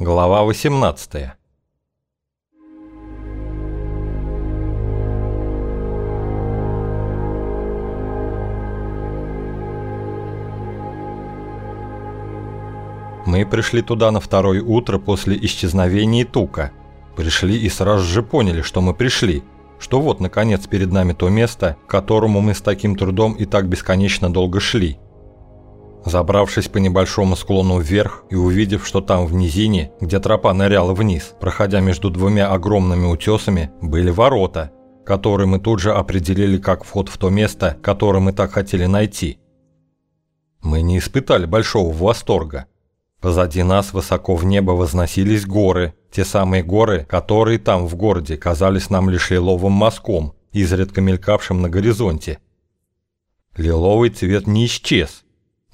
Глава 18 Мы пришли туда на второе утро после исчезновения Тука. Пришли и сразу же поняли, что мы пришли, что вот, наконец, перед нами то место, к которому мы с таким трудом и так бесконечно долго шли – Забравшись по небольшому склону вверх и увидев, что там в низине, где тропа ныряла вниз, проходя между двумя огромными утесами, были ворота, которые мы тут же определили как вход в то место, которое мы так хотели найти. Мы не испытали большого восторга. Позади нас высоко в небо возносились горы, те самые горы, которые там в городе казались нам лишь лиловым мазком, изредка мелькавшим на горизонте. Лиловый цвет не исчез,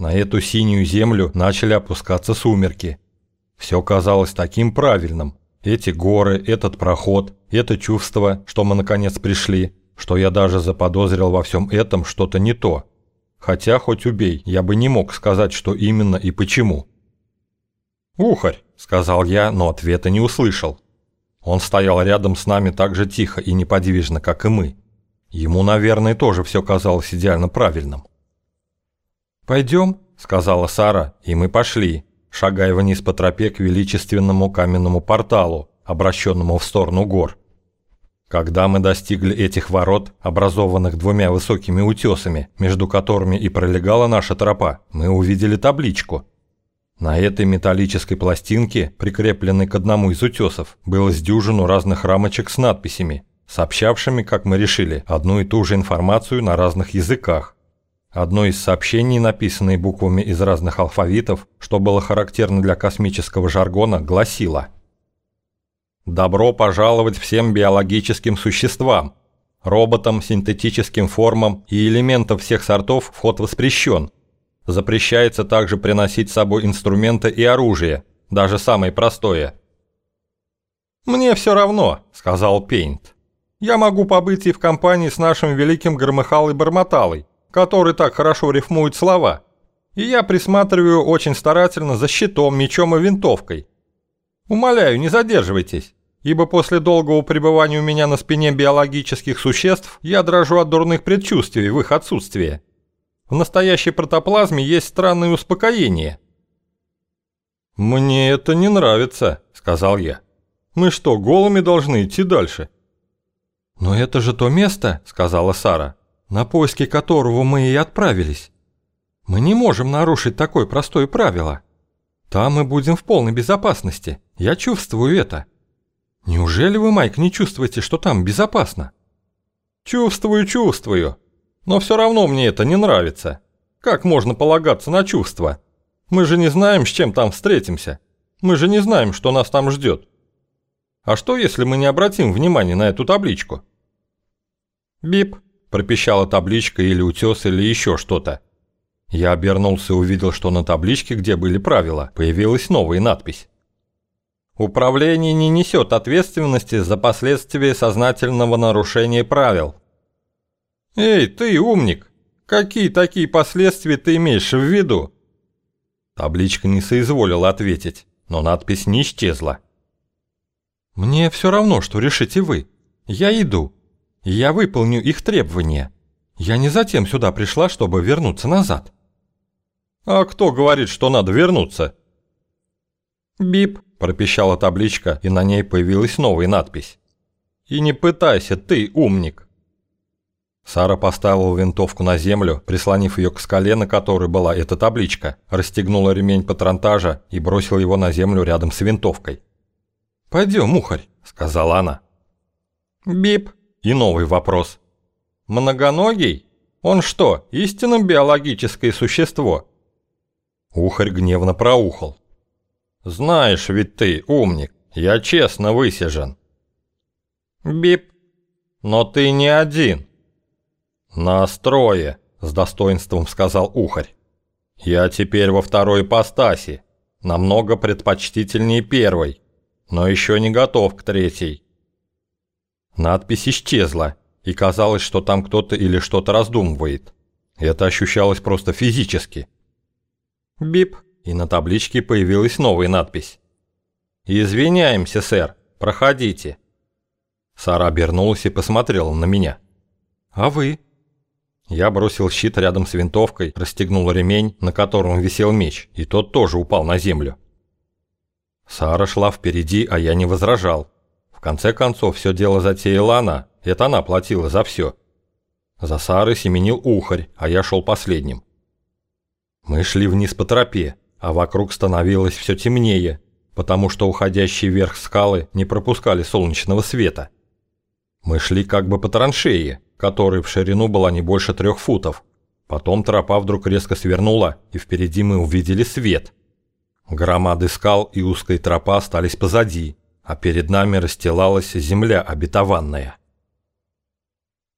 на эту синюю землю начали опускаться сумерки. Все казалось таким правильным. Эти горы, этот проход, это чувство, что мы наконец пришли, что я даже заподозрил во всем этом что-то не то. Хотя, хоть убей, я бы не мог сказать, что именно и почему. «Ухарь!» – сказал я, но ответа не услышал. Он стоял рядом с нами так же тихо и неподвижно, как и мы. Ему, наверное, тоже все казалось идеально правильным. «Пойдем», — сказала Сара, и мы пошли, шагая вниз по тропе к величественному каменному порталу, обращенному в сторону гор. Когда мы достигли этих ворот, образованных двумя высокими утесами, между которыми и пролегала наша тропа, мы увидели табличку. На этой металлической пластинке, прикрепленной к одному из утесов, было с дюжину разных рамочек с надписями, сообщавшими, как мы решили, одну и ту же информацию на разных языках. Одно из сообщений, написанное буквами из разных алфавитов, что было характерно для космического жаргона, гласило «Добро пожаловать всем биологическим существам. Роботам, синтетическим формам и элементам всех сортов вход воспрещен. Запрещается также приносить с собой инструменты и оружие, даже самое простое». «Мне все равно», — сказал Пейнт. «Я могу побыть и в компании с нашим великим Громыхалой Бормоталой, который так хорошо рифмует слова, и я присматриваю очень старательно за щитом, мечом и винтовкой. Умоляю, не задерживайтесь, ибо после долгого пребывания у меня на спине биологических существ я дрожу от дурных предчувствий в их отсутствии. В настоящей протоплазме есть странное успокоение. «Мне это не нравится», — сказал я. «Мы что, голыми должны идти дальше?» «Но это же то место», — сказала Сара, на поиски которого мы и отправились. Мы не можем нарушить такое простое правило. Там мы будем в полной безопасности. Я чувствую это. Неужели вы, Майк, не чувствуете, что там безопасно? Чувствую, чувствую. Но все равно мне это не нравится. Как можно полагаться на чувства? Мы же не знаем, с чем там встретимся. Мы же не знаем, что нас там ждет. А что, если мы не обратим внимания на эту табличку? Бип пропищала табличка или утес или еще что-то. Я обернулся и увидел, что на табличке, где были правила, появилась новая надпись. Управление не несет ответственности за последствия сознательного нарушения правил. Эй, ты умник! Какие такие последствия ты имеешь в виду? Табличка не соизволила ответить, но надпись не исчезла. «Мне все равно, что решите вы. Я иду», я выполню их требования. Я не затем сюда пришла, чтобы вернуться назад. А кто говорит, что надо вернуться? Бип, пропищала табличка, и на ней появилась новая надпись. И не пытайся, ты умник. Сара поставила винтовку на землю, прислонив ее к скале, на которой была эта табличка, расстегнула ремень патронтажа и бросила его на землю рядом с винтовкой. «Пойдем, мухарь», — сказала она. «Бип», и новый вопрос. Многоногий? Он что, истинно биологическое существо? Ухарь гневно проухал. Знаешь ведь ты, умник, я честно высижен. Бип. Но ты не один. Настрое, с достоинством сказал Ухарь. Я теперь во второй ипостаси, намного предпочтительнее первой, но еще не готов к третьей. Надпись исчезла, и казалось, что там кто-то или что-то раздумывает. Это ощущалось просто физически. Бип, и на табличке появилась новая надпись. «Извиняемся, сэр. Проходите». Сара обернулась и посмотрела на меня. «А вы?» Я бросил щит рядом с винтовкой, расстегнул ремень, на котором висел меч, и тот тоже упал на землю. Сара шла впереди, а я не возражал. В конце концов, все дело затеяла она, это она платила за все. За Сарой семенил ухарь, а я шел последним. Мы шли вниз по тропе, а вокруг становилось все темнее, потому что уходящие вверх скалы не пропускали солнечного света. Мы шли как бы по траншее, которая в ширину была не больше трех футов. Потом тропа вдруг резко свернула, и впереди мы увидели свет. Громады скал и узкая тропа остались позади, а перед нами расстилалась земля обетованная.